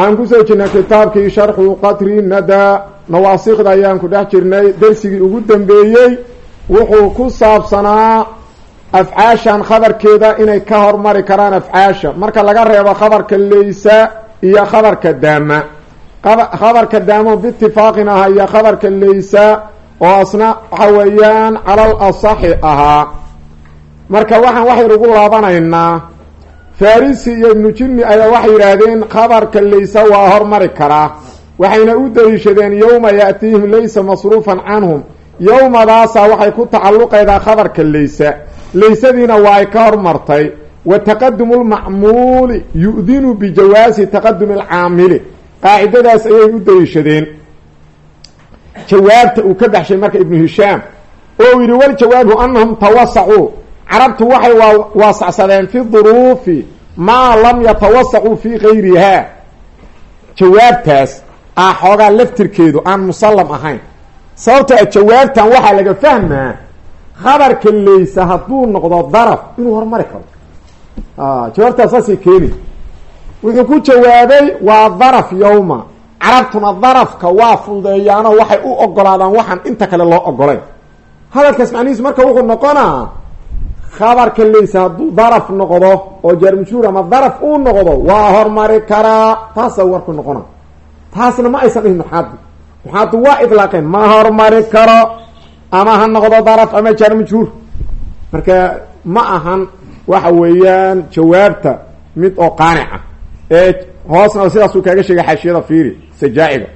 aan ku soo jirnay kitaabkii sharxu qatri nadaa nawaasikda ayaan ku dhex jirnay. Dersigii ugu dambeeyey wuxuu ku saabsanaa afcaashan khabarkeeda inay ka hormari karaan afcaasha. Marka laga reebo khabarka leysa iyo khabarka daama. Khabarka daamo biitifaaqin aha iyo khabarka leysa oo asna waxa weeyaan calal asaxi ahaa marka waxaan waxaynu ugu laabanaynaa farisi iyo ibnu jinni ayaa waxay yidhaahdeen khabarka laysa waa hormari karaa waxayna u daliishadeen yowma yaatiihim laysa masruufan canhum. Yowmadaasaa waxay ku tacalluqaydaa khabarka laysa. Laysadiina waa ay ka hormartay wa taqadumu lmacmuuli yu-dinu bijawaasi taqadumi alcaamili qaacidadaas ayay u daliishadeen jawaabta uu ka baxshay marka ibnu hishaam oo yidhi waljawaabu anahum tawasacuu carabtu waxay waasacsadeen fi duruufi maa lam yatawasacuu fii gayrihaa jawaabtaas ah xoogaa laftirkeedu aan musallam ahayn. Sababtoo a jawaabtan waxaa laga fahmaa khabarka leysa hadduu noqdo daraf inuu hormari karo. Jawaabtaas saasay keeni wuxuu ku jawaabay waa daraf yowma carabtuna darafka waa fududeeyaanoo waxay u ogolaadaan waxaan inta kale loo ogolayn hadalkaas macnihiisu marka wuxuu noqonaa khabarka leysa hadduu daraf noqdo oo jaarmujhuur ama daraf uu noqdo waa hormari karaa taasa warku noqona taasna ma aysan dhihin nuxaadu nuxaadu waa idlaaqeen ma hormari karo ama ha noqdo daraf ama jaarmujhuur marka ma ahan waxa weeyaan jawaabta mid oo qaanica ee hoosna sidaasuu kaaga sheegay xaashiyada fiiri sajaaciga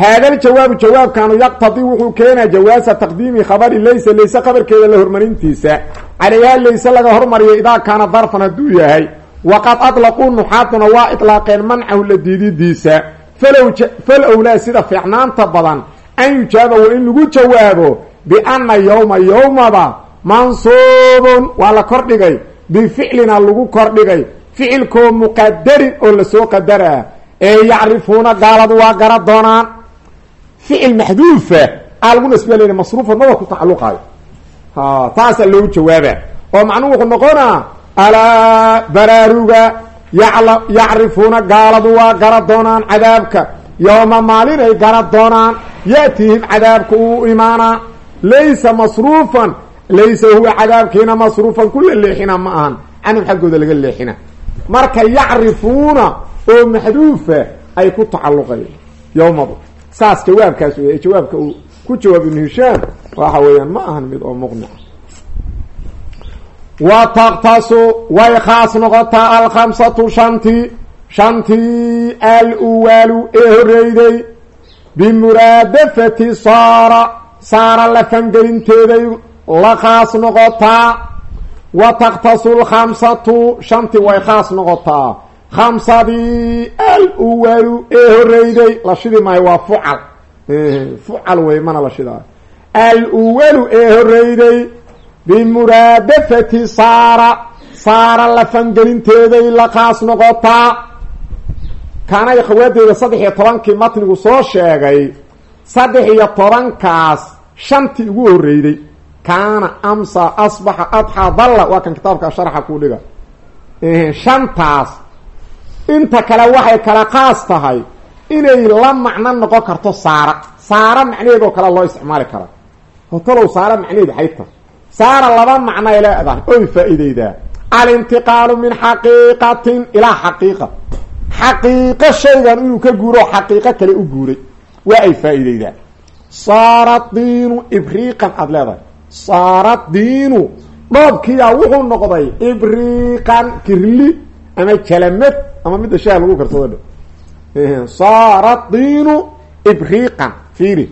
haada ljawaabu jawaabkanu yaqtadii wuxuu keenaa jawaasa taqdiimi khabari laysa layse khabarkeeda la hormarintiisa calayhaa layse laga hormariyo idaa kaana darfan hadduu yahay waqad atlaquu nuxaaduna waa itlaaqeen mancahu la diididiisa falow falowlaa sida fiicnaanta badan an yujaaba waa in lagu jawaabo biana yowma yowmada mansuubun waa la kordhigay bificlina lagu kordhigay ficilkoo muqadarin oo la soo qadaraa ee yacrifuuna gaaladu waa gara doonaan ficil maxduufa aa lagu nasbiya len masruufa maba ku tacaluqaayo taasaa loogu jawaaba oo macnuhu wuxuu noqonaa alaa baraaruga yacrifuuna gaaladu waa gara doonaan cadaabka. Yooma maalinay gara doonaan yaatiihim cadaabka uu imaanaa. Laysa masruufan laysa huwa cadaabkiina masruufan kula leexina ma ahan. Canhum xaggooda laga leexina. Marka yacrifuuna oo maxduufa ay ku tacaluqayan yowmadu saas jawaabkaas wey jawaabka uu ku jawaab ibnu hishaam waxa weeyaan ma ahan mid oo muqnica wa taktasu way khaas noqotaa alkhamsatu shantii shantii al-uwaalu ee horeyday bimuraadafati saara saara la fangelinteeday la khaas noqotaa. Wa takhtasu lkhamsatu shantii way khaas noqotaa khamsadii al-uwalu ee horeyday la shidi maayo waa fucal. Fucal wey mana la shidaa al-uwalu ee horeyday bimuraadafati saara. Saara la fangelinteeday la khaas noqotaa. Kaanay khawaadeeda saddex iyo tobankii matnigu soo sheegay saddex iyo tobankaas shantii ugu horeyday. Kaana amsa asbaxa adxaa dalla waa kan kitaabka sharxa kuu dhiga. Shantaas inta kale waxay kala khaas tahay inay la macno noqon karto saara. Saara macnaheed oo kale loo isticmaali karaa hotalow saara macnaheed waxay saara laba macnoay leedahay. Oy faa-ideydaa alintiqaalu min xaqiiqatin ilaa xaqiiqa xaqiiqo shaygan inuu ka guuro xaqiiqo kale u guuray. Waa ay faa-ideydaa saara diinu ibriiqan aada leedahay. Saara diinu dhoobkiyaa wuxuu noqday ibriiqan kirli ama jalamad ama midda shaha lagu karsado dhe saara diinu ibriiqan fiiri.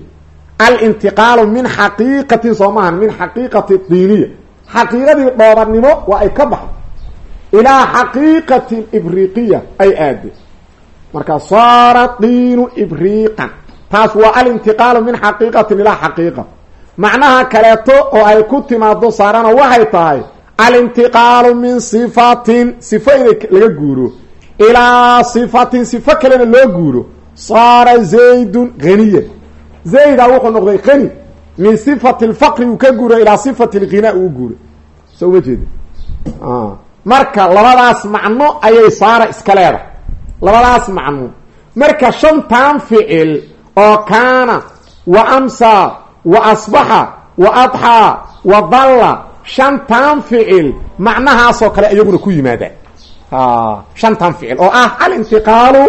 Alintiqaalu min xaqiiqatin soo min xaqiiqati diiniya. Xaqiiqadii dhoobanimo waa ay ka baxday ilaa xaqiiqati ibriiqiya ay aade marka saara diinu ibriiqan taas waa alintiqaalu min xaqiiqatin ilaa xaqiiqa. Macnaha kaleeto oo ay ku timaado saarana waxay tahay alintiqaalu min sifatin sifo inay laga guuro ilaa sifatin sifo kalena loo guuro saara zaydun haniyan zayda wuxuu noqday hani min sifati lfaqri uu ka guuro ilaa sifati lghinaa uu guuro. Soo uma jeeda marka labadaas macno ayay saara iska leedahay. Labadaas macno. Marka shantan ficil oo kaana wa amsaa wa asbaxa wa adxaa wa dalla shantan ficil macnahaasoo kale iyaguna ku yimaadaan shantan ficil oo ah alintiqaalu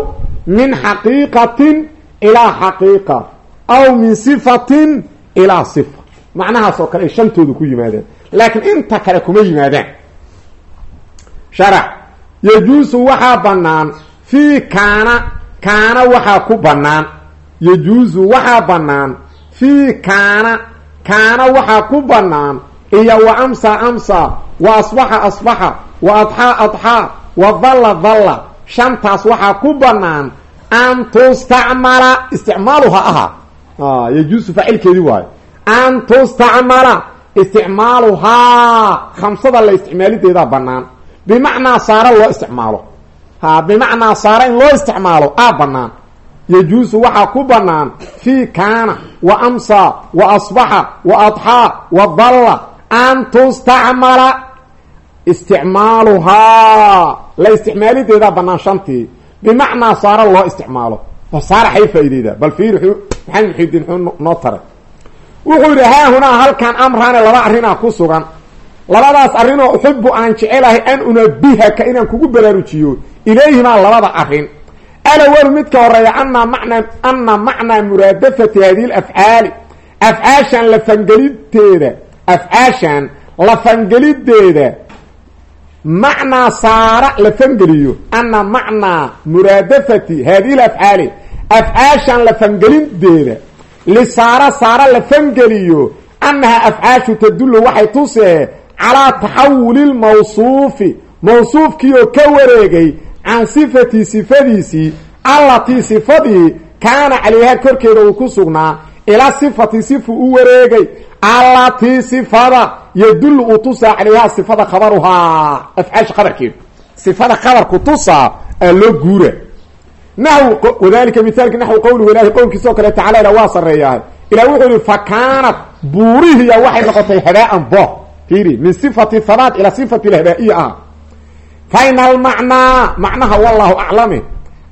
min xaqiiqatin ilaa xaqiiqa aw min sifatin ilaa sifa macnahaasoo kale ay shantooda ku yimaadaan laakiin inta kale kuma yimaadaan sharax yajuusu waxaa bannaan fii kaana kaana waxaa ku bannaan yajuusu waxaa bannaan fii kaana kaana waxaa ku bannaan iyo wa amsa amsa wa asbaxa asbaxa wa adxaa adxaa wa dalla shantaas waxaa ku bannaan an tustacmala. Isticmaaluha aha. Yajuusu faacilkeedii waayo. An tustacmala. Isticmaaluhaa khamsada la isticmaalideedaa bannaan. Bimacnaa saara loo isticmaalo. Ha bimacnaa saara loo isticmaalo aa bannaan. Yajuusu waxaa ku bannaan fii kaana wa amsa wa asbaxa wa adxaa wa dalla. An tustacmala isticmaaluhaa. La isticmaalideedaa bannaan shantii. Bimacnaa saara loo isticmaalo. Saara xay faa'ideedaa bal fiir maxamed muxidiin xuu noo taray. Wuxuu yidhi haahunaa halkan amraane laba arrinaa ku sugan. Labadaas arrinoo uxibu aan jecelahay an unabihaka inaan kugu baraarujiyo. Ilayhimaa labada arrin. Alawalu midka horreeya ana mana ana macnaa muraadafati hadihi lafcaali afcaashan lafangelidteeda afcaashan lafangelideeda macnaa saara la fangeliyo. Ana macnaa muraadafati hadihi lafcaali afcaashan lafangelideeda lisaara saara la fangeliyo. Annahaa afcaashu tadullu waxay tusee calaa taxawuli lmawsuufi mawsuufkii oo ka wareegay can sifatii sifadiisii allatii sifadii kaana calayhaa korkeeda uu ku sugnaa ilaa sifati sifu u wareegay allatii sifada yadullu uu tusaa calayhaa sifada khabaruhaa afcaasha khabarkeedu sifada khabarku tusaa aa loo guura. Naxw wadalika mithaalki naxwi qowlihu ilahi qowlkiisa oo kale tacala ila waa sareeyahay ilah wuxuu yihi fa kaanat buurihiya waxay noqotay habaaan bo. Fiiri min sifati habaat ilaa sifati lhabaa'iya ah. Faina almacnaa macnaha wallahu aclame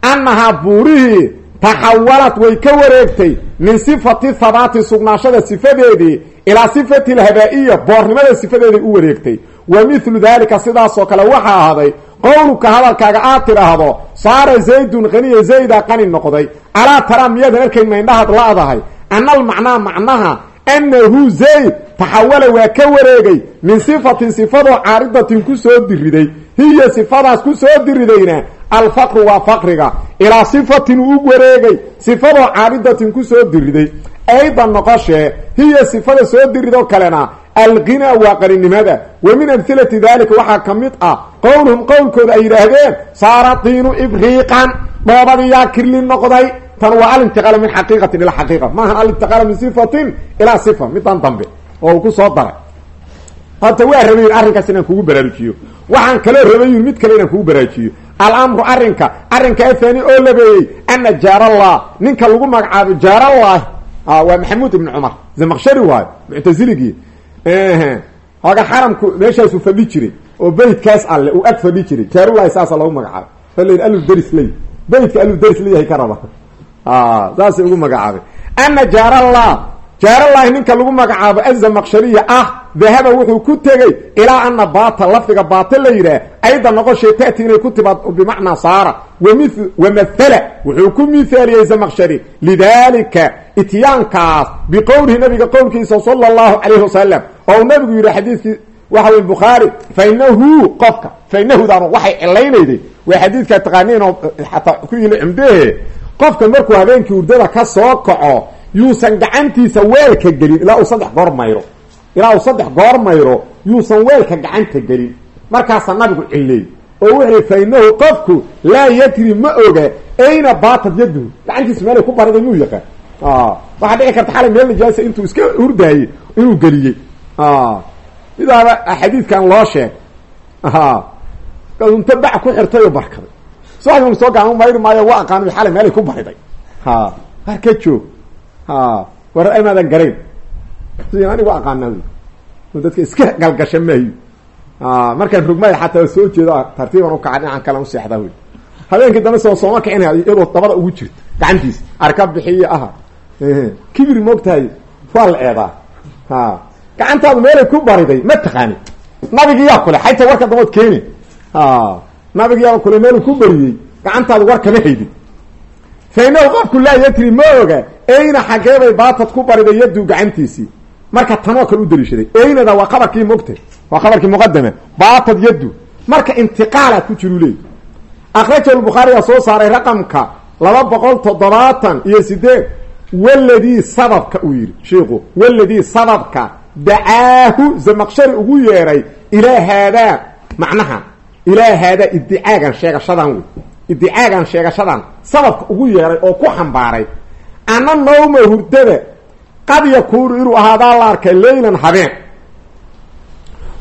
annahaa buurihii taxawalad way ka wareegtay min sifati habaati sugnaashada sifadeedii ilaa sifati lhabaa'iya boornimada sifadeeday u wareegtay. Wa mithlu dalika sidaasoo kale waxaa ahaday qowluka hadalkaaga aad tidhaahdo saara zaydun qaniya zayda qani noqday. Alaa taraa miyaadan arkayn maindhahaad la-dahay? Ana almacnaa macnaha annahu zayd taxawala waa ka wareegay min sifatin sifadoo caaridatin ku soo diriday. Hiya sifadaas ku soo diridayna alfaqru waa faqriga. Ilaa sifatin uu wareegay sifadoo caaridatin ku soo diriday aydan noqoshee hiya sifada soo diridoo kalena alqinaa waa qaninimada wa min amhilati dalika waxaa ka mid ah qowluhum qowlkooda ay yidhaahdeen saara diinu ibriiqan dhoobadiyaa kirli noqday tan waa alintiqaal min xaqiiqatin ilaa xaqiiqa. Maahan alintiqaal min sifatin ilaa sifa midan dambe oo uu ku soo daray. Horta waa rabayin arrinkaas inaan kugu baraarujiyo. Waxaan kaloo rabayin mid kale inaan kugu baraarujiyo. Alamru arrinka arrinka athani oo labeeyey ana jaarallah ninka lagu magacaabo jaarallah waa maxamuud ibni cumar. Zamaqshari waayo muctasiligii hooga xaramku meeshaasu fadhi jiray oo beytkaas alle uu ag fadhi jiray. Jaarulahi saasa lagu magacaabay. Fal aludaris ley. Beytka aludaris leeyahay ka raba saasay ugu magacaabay. Ana jaarallah. Jaaralahi ninka lagu magacaabo azamaqshariya ah dahaba wuxuu ku tegey ilaa ana baata lafdiga baata la yidhaah ayda noqoshay tati inay ku timaad bimacnaa saara. Wami wamathala wuxuu ku mithaaliyey zamaqshari. Lidalika ityaankaas biqowlihi nabiga qowlkiisa sala allahu calayhi wasalam oo uu nabigu yidhi xadiidkii waxa wey bukhaari fa inahu qofka fa inahudan waxay cilaynayday waa xadiidkaa taqaaniin oo xataa ku yili cumdehe qofka markuu habeenkii hurdada ka soo kaco yuusan gacantiisa weelka gelin ilaa uu saddex goor mayro. Ilaa uu saddex goor mayro yuusan weelka gacanta gelin. Markaasaa nabigu cilleey oo wuxuu fa inahu qofku laa yadri ma oga ayna baatad yaduhu gacantiisa meelay ku bariday muu yaqaan waxaa dhici karta xalay meel nijaasa intuu iska hurdaayey inuu geliyey midaaba xadiidkan loo sheeg. Unta bac ku xirtay oo barkaday. Subaxdii soo gaama mayri maayo wa aqaano xalay meelay ku bariday. War ka joog. War amaadan garayn. Anigu aqaana dadka iska galgasha maayo markaan rugmaya xataa soo jeedo tartiiban ukaca dhinacan kale u seexdaa wy habeenkii dambe soo sooma kicina dabada ugu jirto gacantiisa arka bixiyo aha kibir moogtahay waa la eedaa gacantaadu meelay ku bariday ma taqaani. Nabigiyaa kule xayta warka damood keeni. Nabigiyaaba kule meeluu ku bariyey gacantaadu war kama haydin fa inahu qofku laa yatri ma oga eyna xageebay baatad ku bariday yadu gacantiisii. Marka tanoo kale u daliishaday eynada waa qabarkii mogta waa qabarkii muqadame baatad yadu marka intiqaala ku jiru leey akraja bukhaarigaa soo saaray raqamka laba boqol toddobaatan iyo sideed waladii sababka uu yidhi shiiku waladii sababka dacaahu zamaqshari ugu yeeray ilaa haadaa macnaha ilaa haadaa idicaagan sheegashadan wey idicaagan sheegashadan sababka ugu yeeray oo ku xambaaray. ana nawma hurdada qad yakuunu inuu ahaadaa la arkaa leylan habeen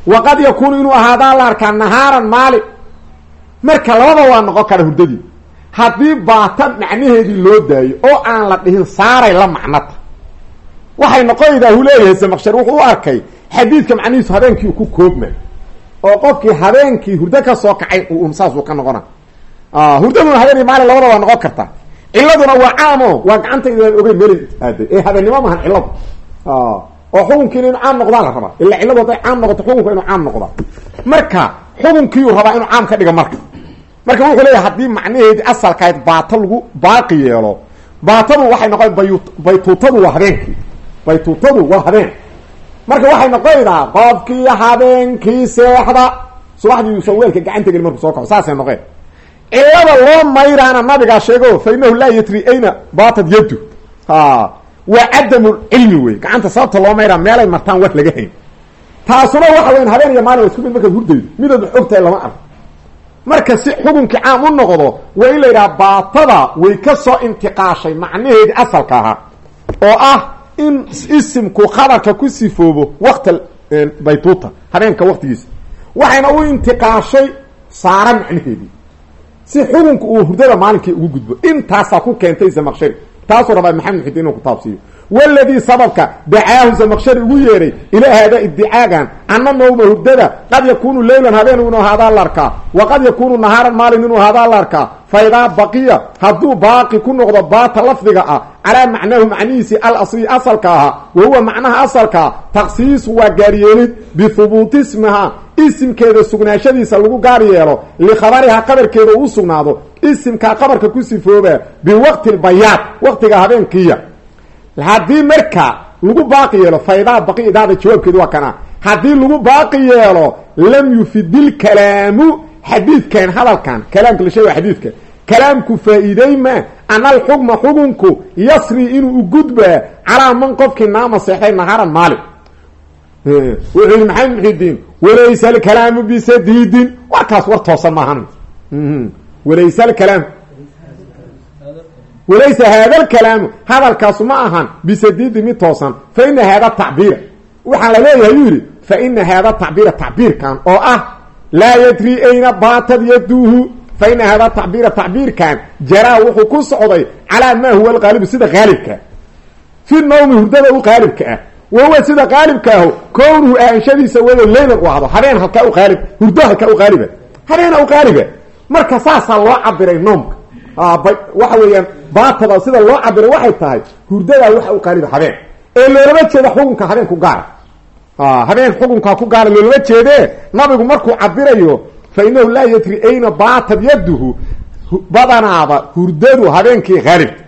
wa qad yakuunu inuu ahaadaa la arkaa nahaaran maalin marka labada waa noqon kara hurdadii haddii baatan macnaheedii loo daayo oo aan la dhihin saaray la macnata waxay noqonaydaa hu leeyahay samaqshar wuxuu u arkay xadiidka macnihiisu habeenkii ku koobma oo qofkii habeenkii hurdo ka soo kacay un saasuu ka noqona. Hurdaduna habeen maalin labada waa noqon karta. Ciladuna waa caamo waa gacantaydan ogeyn meel aaday. Ee habeennimo mahan ciladu oo xukunkiina inu caam noqdaa la rabaa. Ila cilladu hadday caam noqoto xukunka inuu caam noqdaa marka xukunkiiyuu rabaa inuu caam ka dhiga marka marka wuxuu leeyahay haddii macnaheedii asalkahayd baato lagu baaqi yeelo baatadu waxay noqon bay baytuutadu waa habeenkii baytuutadu waa habeen. Marka waxay noqonaydaa qofkii habeenkii seexda. Subaxdii uusan weelka gacanta gelin markuu soo kaco saasay noqeen. Cilada loo mayraana nabigaa sheego fa inahu laa yatri ayna baatad yadu waa cadamu cilmi wey gacanta sababta loo mayraa meelay martaan war laga hayn. Taasuna waxa weyan habeen iyo maalin wa isku mid markaad hurdaydo midaad wax ogtahay lama arko marka si xukunkii caam u noqdo waa in la yidhaha baatada way ka soo intiqaashay macnaheedii asalka ahaa oo ah in isimku khabarka ku sifoobo wakta baytuuta habeenka waktigiisa waxayna u intiqaashay saara macnaheedii si xukunka uu hurdada maalinkii ugu gudbo intaasaa ku keentay zamaqshari taasuu rabaa maxamed muxudiin inuu kutaabsiiyo waladii sababka dacaahu zamaqshari ugu yeeray ilaa haadaa idicaagan ana nawma hurdada qad yakuunu leylan habeen inuu ahaadaa la arkaa wa qad yakuunu nahaaran maalin inuu ahaadaa la arkaa fa idaa baqiya hadduu baaqi ku noqdo baata lafdiga ah calaa macnaahu macnihiisii alasli asalka ahaa wa huwa macnaha asalkaa taksiisu waa gaaryeelid bihubuuti ismiha isimkeeda sugnaashadiisa lagu gaar yeelo likhabariha qabarkeeda uu sugnaado isimkaa qabarka ku sifooba biwaqti lbayaad waqtiga habeenkiiya haddii marka lagu baaqi yeelo faydaa baqi idaada jawaabkeedu waa kana. Haddii lagu baaqi yeelo lam yufidilkalaamu xadiidkan hadalkan kalaamka la sheega xadiidka. Kalaamku faa-iidey ma ana alxukma xukunku yasri inuu u gudbaa calaa man qofkii naama seexday naharan maalin. Wuxuu yihi maxamed muxidiin walaysa alkalaamu bisadiidin warkaas war toosan maahan. Walaysa alkalaam walaysa haada alkalaamu hadalkaasu ma ahan bisadiidi mid toosan fa ina haada tacbiira. Waxaa la leeyahay yuu yidhi fa ina haada tacbiira tacbiirkan oo ah laa yadri ayna baatad yaduuhu fa ina haada tacbiira tacbiirkan jaraa wuxuu ku socday calaa maa huwa alqaalibu sida qaalibka. Fi nawmi hurdada u qaalibka ah wahuwa sida qaalibka aho kownuhu aanshadiisa wado leylan u ahdo habeen halkaa u qaalib hurdo halkaa u qaaliba habeena u marka saasaa loo cabiray noomka waxa baatada sida loo cabiray waxay tahay hurdadaa waxa u qaaliba habeen. Ee loolama jeeda xukunka habeen ku gaara habeen xukunkaa ku gaara loolama jeedee nabigu markuu cabirayo fa inahu laa yadri ayna baatad yaduhu badanaaba hurdadu habeenkii haalibka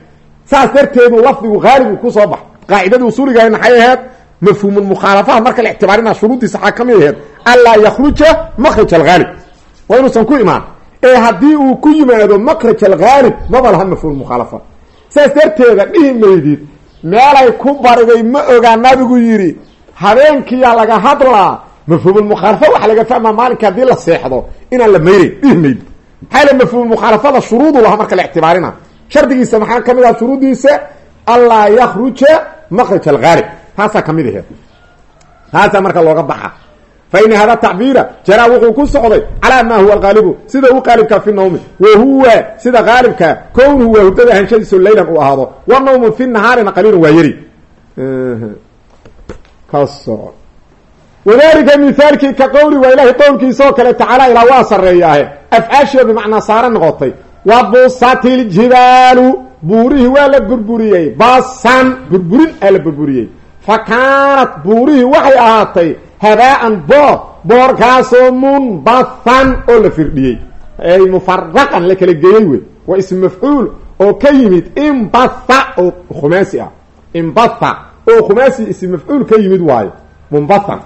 saas darteedu lafdigu haalibu ku soo bax. Qaacidadii usuuligahay maxay aheyd mafhuumulmukhaalafaha marka la ictibaarina shuruuddiisa waxaa ka mid aheyd anlaa yakhruja makraj alghaalib waa inuusan ku imaan ee haddii uu ku yimaado makraj alghaalib maba laha mafhuumulmukhaalafa saas darteeda dhihi maydid meelay ku bariday ma ogaa nabigu yidhi habeenkiyaa laga hadlaa mafhuumulmukhaalafa waxaa laga fahmaa maalinka haddii la seexdo inaan la mayrayn dhihi mayd maxaa le mafhuum mukhaalafada shuruudu laha marka la ictibaarina. Shardigiisa maxaa ka mid aha shuruuddiisa allaa yakruja makraj alghaalib taasaa ka mid aheed taasaa marka looga baxa fa ina hada tacbiira jaraa wuxuu ku socday calaa maa huwa alqaalibu sida u qaalibka fi nawmi wa huwa sida qaalibka kownuhu waa hurdada hanshadiisu leylan uu ahaado wa nawmu fi nahaarina qaliilan waa yari ka soco wadalika mithaalkii ka qowli waa ilahay qowlkiisa oo kale tacaala ilaa waa sarreeyaahe afcaashiba bimacnaa saara noqotay wa busat iljibaalu buurihii waa la burburiyey basan burburin aa burburiyey fa kaanat buurihii waxay ahaatay habaa'an boor boorkaasoo munbathan oo la firdhiyey. Ay mufaraqan la kala geeyey wey. Waa ism mafcuul oo ka yimid imbatha oo khumaasi ah. Imbatha oo khumaasi ism mafcuul ka yimid waayo. Munbathan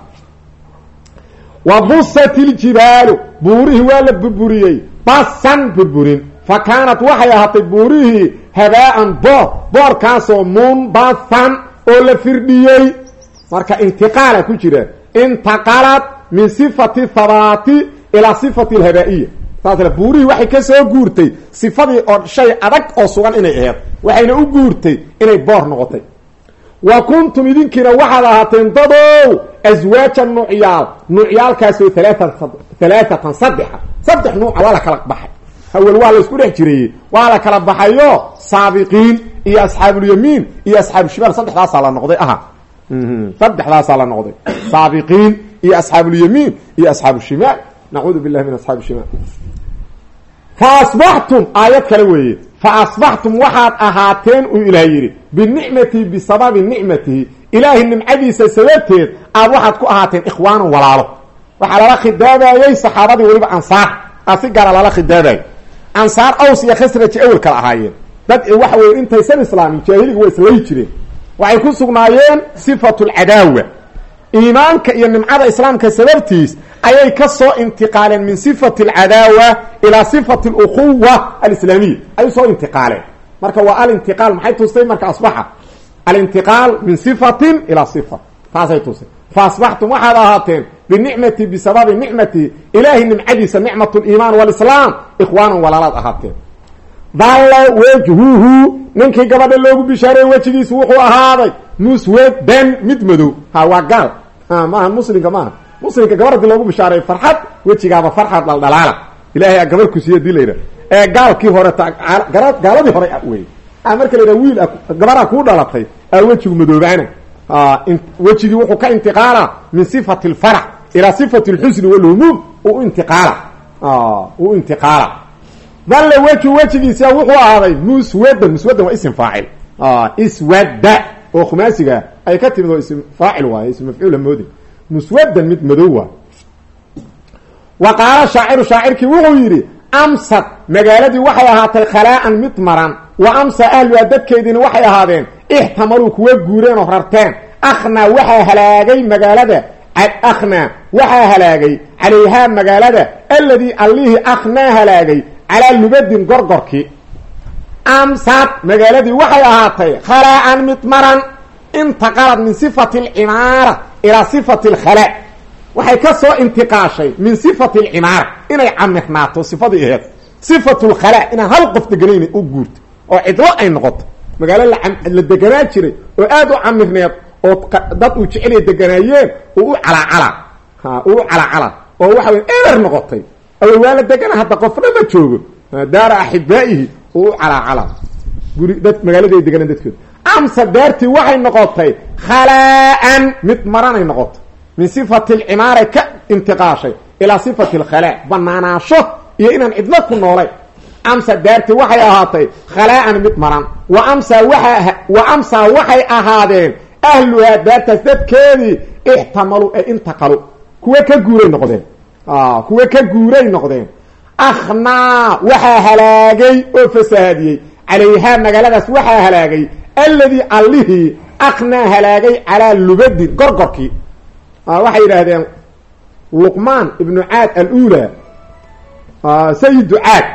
wa busat iljibaalu buurihii waa la burburiyey. Basan burburin. Fa kaanat waxay ahaatay buurihii habaa'an boor boorkaasoo munbathan oo la firdhiyey. Marka intiqaala ku jira intaqalat min sifati thabaati ilaa sifati alhabaa'iya saasle buurihii waxay ka soo guurtay sifadii oo shay adag oo sugan inay aheed waxayna u guurtay inay boor noqotay wa kuntum idinkiina waxaad ahaateen dadow aswaajan nuucyaal nuucyaalkaasoo alaatan halaaatan saddexa saddex nuuca waa la kala baxay hawel waa la isku dhex jirayey waa la kala baxayo saabiqiin iyo asxaabulyamiin iyo asxaabushimaalsaddexdaasaa la noqday aha saddexdaasaa la noqday saabiqiin iyo asxaabulyamiin iyo asxaabushimaal nacuudu billahi min asxaabi shimaal fa asbaxtum aayad kale weeye fa asbaxtum waxaad ahaateen uu ilaah yidhi binicmatihi bisababi nicmatihi ilaahay nimcadiisa sababteed aad waxaad ku ahaateen ikhwaanan walaalo waxaa lala khidaabayey saxaabadii weliba ansaar aa si gaara lala khidaabayo ansaar aws iyo khasraji awel kala ahaayeen dad waxa weye intaysan islaamin jaahiliga waa islayi jireen waxay ku sugnaayeen sifatu lcadaawa iimaanka iyo nimcada islaamka sababtiis ayay ka soo intiqaaleen min sifati alcadaawa ilaa sifati alukhuwa alislaamiya. Ayay soo intiqaaleen. Marka waa alintiqaal maxay tustay marka asbaxa. Alintiqaal min sifatin ilaa sifa taasay tustay fa asbaxtum waxaad ahaateen binicmati bisababi nicmati. Ilaahay nimcadiisa nicmat liimaan walislaam ikhwaanan walaalaad ahaateen. Dalla wejhuhu ninkii gabadha loogu bishaareeye wejigiisu wuxuu ahaaday muswadan mid madow. Ha waa gaal. Maaha muslimka maaha muslimka gabar haddii loogu bishaareeyo farxad wejigaaba farxad dhaldhalaala ilahay a gabar ku siiya dii la yidhah ee gaalkii hore gaaladii hore wey marka la wiil gabaraa kuu dhalatay aa wejigu madoobaana wejigii wuxuu ka intiqaala min sifati alfarax ilaa sifati alxusni walhumuum u intiqaala. U intiqaala dalle weju wejigiisa wuxuu ahaaday muswadan muswadan waa ism faacil. Iswadda oo khumaasiga ay ka timid oo ism faacil waaye ism mafcuula moodi muswadan mid madow waay wa qaala shaaciru shaacirkii wuxuu yidhi amsad magaaladii waxay ahaatay khalaa'an mid maran. Wa amsa ahluha dadkeediina waxay ahaadeen ixtamaluu kuwa guureen oo rarteen. Akhnaa waxaa halaagay magaalada akhnaa waxaa halaagay calayhaa magaalada alladii allihii akhnaa halaagay calaa lubadin gorgorkii amsad magaaladii waxay ahaatay khalaa'an mid maran intaqalad min sifati alcimaara ilaa sifati alkhalaa waxay ka soo intiqaashay min sifati alcimaara inay camirnaato sifadii aheed. Sifatu lkhalaa inaan hal qof deganayna u guurto oo cidlo ay noqoto. Magaalo la deganaa jiray oo aada u camirneed oo dad uu jecelya deganaayeen oo u calaacala u calaacala oo waxa wey eber noqotay awel waa degana hadda qofna ma joogo. Daara axibaa'ihi oo u calaacala guri dad magaalada deganaan dadkooda amsa daartii waxay noqotay khalaa'an mid maranay noqotay. Min sifati alcimaaray ka intiqaashay ilaa sifati alkhalaa banaanaasho iyo inaan cidlo ku noolay. Amsa daartii waxay ahaatay khalaa'an mid maran. Wa amsa waa wa amsaa waxay ahaadeen ahluhaa daartaas dadkeedii ixtamalu ee intaqalu. Kuwa ka guuray noqdeen kuwa ka guuray noqdeen. Akhnaa waxaa halaagay oo fasahaadiyey calayhaa magaaladaas waxaa halaagay. Alladii allihii akhnaa halaagay calaa lubadin gorgorkii. Waxay yidhaahdeen luqmaan ibnu caad alula sayidu caad.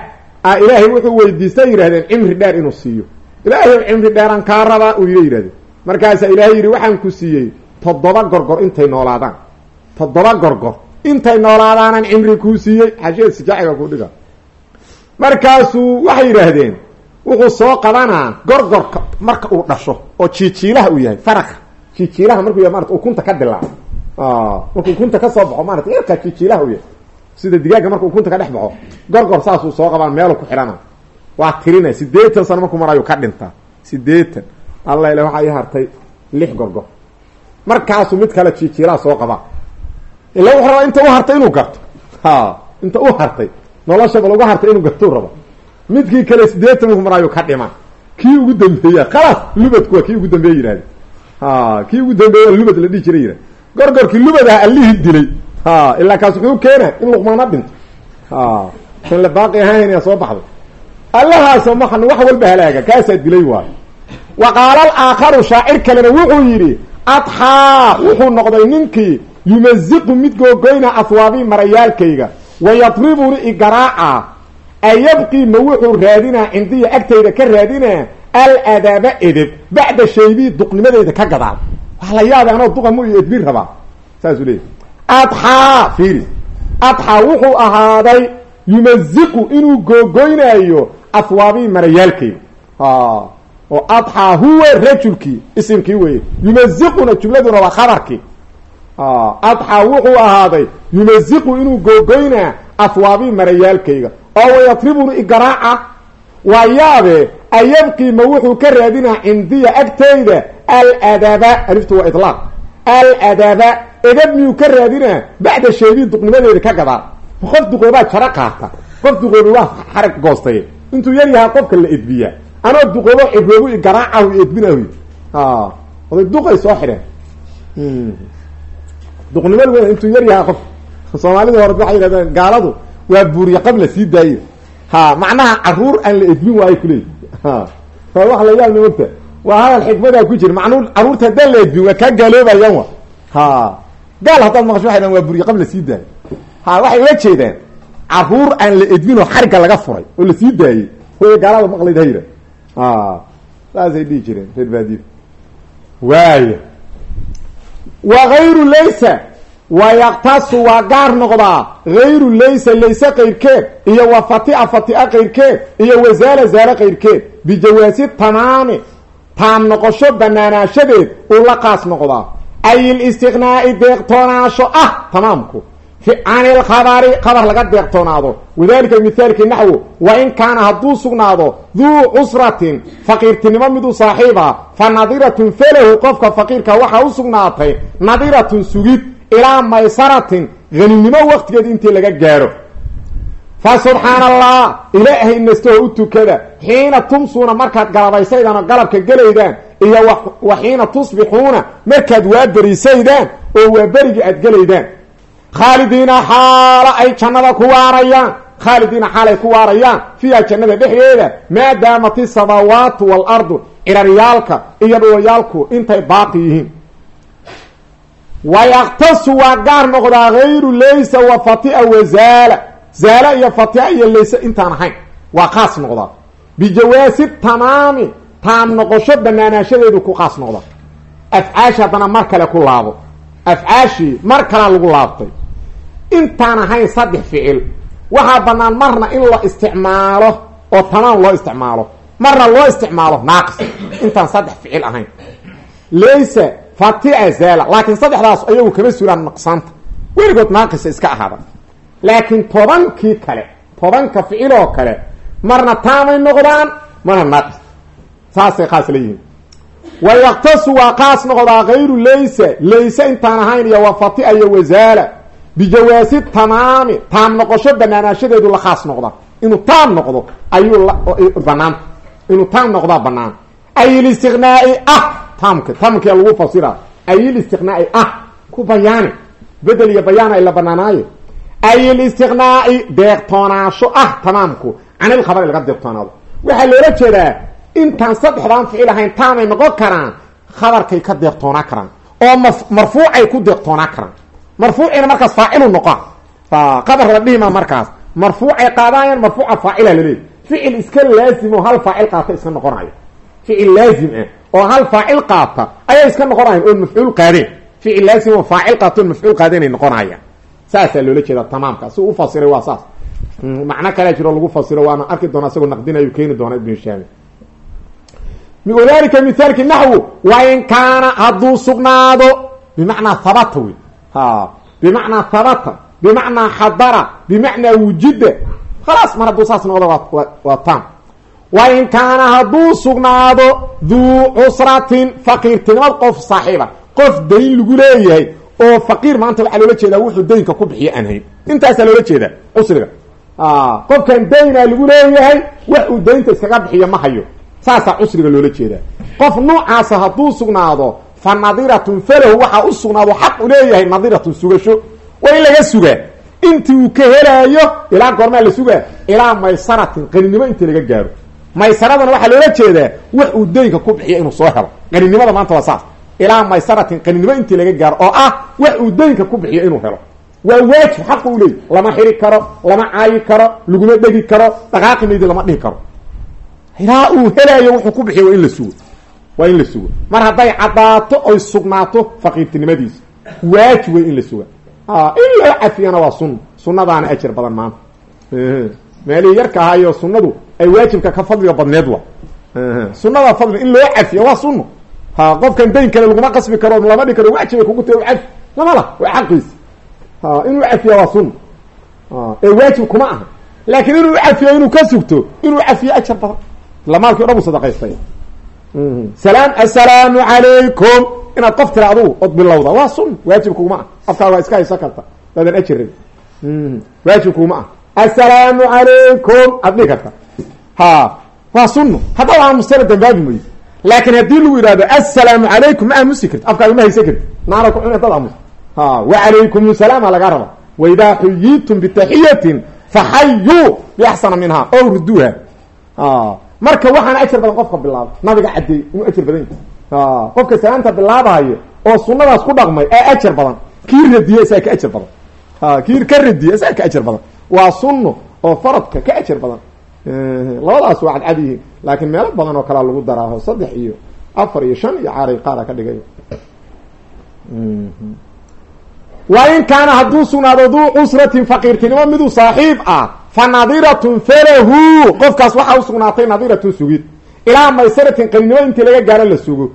Ilaahay wuxuu weydiistay yidhahdeen cimri dheer inuu siiyo. Ilaahay cimri dheeraan kaa rabaa uu yidhi yidhahdeen markaasaa ilaahay yidhi waxaan ku siiyey toddoba gorgor intay noolaadaan. Toddoba gorgor intay noolaadaanan cimri kuu siiyey xashiyad sijaaciga ku dhiga. Markaasuu waxay yidhaahdeen wuxuu soo qabanaa gorgorka marka uu dhasho oo jiijiilaha uu yahay faraka jiijiilaha markuu yahay maarata ukunta ka dilaaco markuu ukunta ka soo baxo maarata yarkaa jiijiilaha uu yahay. Sida digaaga marka ukunta ka dhex baxo gorgor saasuu soo qabaan meelu ku xidhana waa tirina sideetan sano markuu maraayu ka dhintaa sideetan alla ila waxaa ii hartay lix gorgor. Markaasuu mid kale jiijiilaha soo qabaa ila wuxuu rabaa inta u hartay inuu garto. Ha inta u hartay. Noloshaba lagu hartay inuu gartuu rabo. Midkii kale sideetan maraayu ka dhima kii ugu dambeeya khalaas lubadku waa kii ugu dambeeye yihahde ha kii ugu dambeeya lubad la dhihi jiray yihahd gorgorkii ah allihii dilay. Ha ilaa kaas wuxuu keena in luqmaana dhinto ha san la baaqi ahayn yaa soo baxday. Allahaasoo maan wax walba halaaga kaasaa dilay waayo. Wa qaala alaakharu shaacir kalena wuxuu yidhi adxaa wuxuu noqday ninkii yumaziqu mid googoyna aswaabii marayaalkayga wa yadribuni igaraaca ayabqii ma wuxuu raadinaa cindiya agtayda ka raadinaa aladaaba edeb bacda shaybii duqnimadeyda ka gadaal. Waa la yaabay anoo duqa mu iyo edbin rabaa saasuu leeyay adxaa fiiri. Adxaa wuxuu ahaaday yumaziqu inuu googoynaayo aswaabii marayaalkayga. Oo adxaa huwa rajulkii isimkii weye yumaziquna jumladuna waa khabarkii adxaa wuxuu ahaaday yumaziqu inuu googoynaa aswaabii marayaalkayga oo wayatribuni igaraaca waa yaabe ayabqii ma wuxuu ka raadinaa cindiya agtayda aladaba aliftu waa ilaaq aladaba edab miyuu ka raadinaa bacda sheebii duqnimadeeda ka gadaa qof duqoobaa jaro qaata qof duqoobi waa xarag goostaye intuu yar yahaa qofka la edbiyaa anoo duqoobo cibroobu i garaacahu i edbinahu oday duqay soo xidheen duqnimadu w intuu yar yahaa qof. Soomaalida hore waxay yidhahdeen gaaladu waa buuriya qabla sii daaye ha macnaha carruur aan la edbin waayo kuleey ha wax la yaal nimagta waa hadal xikmadaa ku jira macnuu carruurta haddaan la edbin waa kaa gaaloobayan wa ha gaal haddaad maqasho waxay dhahan waa buuriya qabla sii daaye ha waxay ula jeedeen carruur aan la edbin oo xarigga laga furay oo la sii daayey way gaalada maqlayd hayra saasay dhihi jireen reer baadiyo waaya wa hayru laysa. Wa yaktasu waa gaar noqdaa hayru laysa layse qayrkeed iyo wa fatia fatia qayrkeed iyo wazaala zaalo qayrkeed bijawaasi tamaami taam noqosho banaanaashadeed uu la qaas noqdaa ay ilistiqnaa'i deeqtoonaasho ah tamaamku can ilkhabari khabar laga deeqtoonaado wadalika mithaalkii naxwu wa in kaana hadduu sugnaado duu cusratin faqiirtinimo mid u saaxiiba fa nadiratun falahu qofka faqiirka waxaa u sugnaatay nadiratun sugid ilaa maysaratin haninimo waqtigeed intii laga gaaro. Fa subxaana allah ilaahay nastaho u tukada xiina tumsuuna markaad galabaysaydaan oo galabka gelaydaan iyo wa xiina tusbixuuna markaad waaberisaydaan oo waaberigii aad gelaydaan khaalidiina xaala ay jannada ku waarayaan. Khaalidiina xaalay ku waarayaan. Fiiha jannada dhexdeeda maa daamat isamaawaatu waalardu ciraryaalka iyo dhulayaalku intay baaqi yihiin. Wayaktasu waa gaar noqdaa hayru laysa wa fatia wazaala zaala. Iyo fatia iyo layse intaan ahayn. Waa qaas noqdaa. Bijawaasi tamaami taam noqosho banaanaashadeedu ku qaas noqda afcaashi haddana mar kale ku laabo. Afcaashii mar kalea lagu laabtay intaan ahayn saddex ficil waxaa bannaan marna in la isticmaalo oo tamaam loo isticmaalo. Marna loo isticmaalo naaqis intaan saddex ficil ahayn. Laysa fatia zaala laakiin saddexdaas ayagu kama sulaan naqsaanta weligood naaqisa iska ahaada laakiin tobankii kale tobanka ficiloo kale marna taamay noqdaan marna naaqis. Saasay qaas leeyihiin wa yaktasu waa qaas noqdaa hayru laysa layse intaan ahayn iyo wa fatia iyo wazaala bijawaasi tamaami taam noqosho banaanaashadeedu la khaas noqda inuu taam noqdo ayuu banaanta inuu taam noqdaa banaan ayilistiqnaai ah taamka taamkia lagu fasira ayilistiqnaai ah ku bayaani bedel iyo bayaan ay la banaanaayo ayilistiqnaai deeqtoonaasho ah tamaamku canilkhabari laga deeqtoonaado waxaa loola jeedaa intaan saddexdaan ficil ahayn taamay noqon karaan khabarkay ka deeqtoonaa karaan oo ma marfuucay ku deeqtoonaa karaan marfuucina markaas faacilu noqon. Qabar la dhihima markaas. Marfuucay qaadayaan marfuuca faacila laleey ficil iska laazim oo hal faacil qaata iska noqonayo ficil laazim ah oo hal faacil qaata ayaa iska noqonayan oon mafcuul qaadeen. Ficil laazim oo faacil qaata oon mafcuul qaadeenay noqonayaan saasaa loola jeeda tamaamka. Si u fasiray waa saas. Macno kalea jiro lagu fasiro waana arki doona isagoo naqdinayu keeni doona ibnu hishaami wadalika mithaalki naxwu wain kaana hadduu sugnaado bimacnaa habata wey bimacnaa habata bimacnaa xadara bimacnaa wujida khalaas mar hadduu saas noqdo waa waa tam wain kaana hadduu sugnaado duu cusratin faqiirtinimad qof saaxiiba qof dayn lagu leeyahay oo faqiir maanta waxaa loola jeedaa wuxuu daynka ku bixiyo aan hayn. Intaasaa loola jeedaa cusriga. Qofkan daynaa lagu leeyahay wax uu daynta iskaga bixiyo ma hayo. Saasaa cusriga loola jeedaa. Qof noocaasa hadduu sugnaado fa nadiratun falahu waxaa u sugnaado xaq u leeyahay nadiratun sugasho. Waa in laga sugaa intii uu ka helaayo ilaa goormaa la sugaa ilaa maysaratin qaninimo intii laga gaaro. Maysaradana waxaa loola jeedaa wax uu daynka ku bixiyo inuu soo helo. Qaninimada maanta waa saas. Ilaa maysaratin qaninimo intii laga gaaro oo ah wax uu daynka ku bixiyo inuu helo. Waa waajib xaq u leey lama xiri karo lama caayi karo laguma dhegi karo dhaqaaqi maydi lama dhihi karo. Ilaa uu helaayo wuxuu ku bixiyo waa in la sugo waa in la sugo. Mar hadday caddaato oy sugnaato faqiirtinimadiisa waajib way in la suga in loo cafiyana waa sunna sunnadaana ajar badan maanta. Meelihii yarka ahaayo sunnadu ay waajibka ka fadliga badneed wa sunada fadli in loo cafiyo waa sunno ha qofkan dayn kale laguma qasbi karo lama dhigi karo waajibay kugu ta cafi lama la waa xaqiisi inuu cafiya waa sunno ee waajib kuma aha. Laakiin inuu cafiyo inuu ka sugto inuu cafiyo ajar badan. Ila maalkii o u sadaqaystay salaam assalaamu calaykum inaad qof tira adugu od bilowda. Waa sunna waajib kuguma ah. Afkaa waa iska haysan karta. Daadan ajir rabin waajib kuguma ah. Assalaamu calaykum aad dhihi karta. Ha waa sunno haddaba aamusana dambaabi mayo laakiin haddii lagu yidhahdo assalaamu calaykum ma aamusi karti afkaaga ma haysan karti naana ku cun dad aamus ha wacalaykum asalaam aa lagaa raba. Waidaa xuyitum bitaxiyatin faxayuu biaxsana minhaa. Ow ruduuha marka waxaana ajar badan qofka bilaaba nabiga caddeey inuu ajar badan yahy qofka salaanta bilaabahayo oo sunadaas ku dhaqmay ee ajar badan. Kii radiye isaga ka ajar badan. Kii ka radiye isaga ka ajar badan. Waa sunno oo faradka ka ajar badan. Labadaas waa cadcad yihiin. Laakiin meelo badan oo kalea lagu daraaho saddex iyo afar iyo shan iyo caaray qaara ka dhigay. Wa in kaana hadduu sugnaado duu cusratin faqiirtinimo miduu saaxiib ah fa nadiratun falahu qofkaas waxaa usugnaatay nadiratun sugid ilaa maysaratin qaninimo intii laga gaaro la sugo